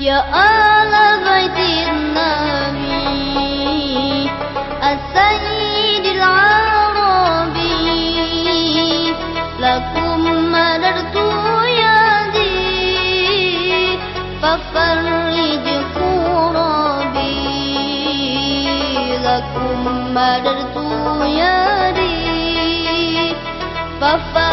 يا آل بيت النبي السيد العربي لكم مدرت يدي ففرج كربي. لكم مدرت يدي ففرج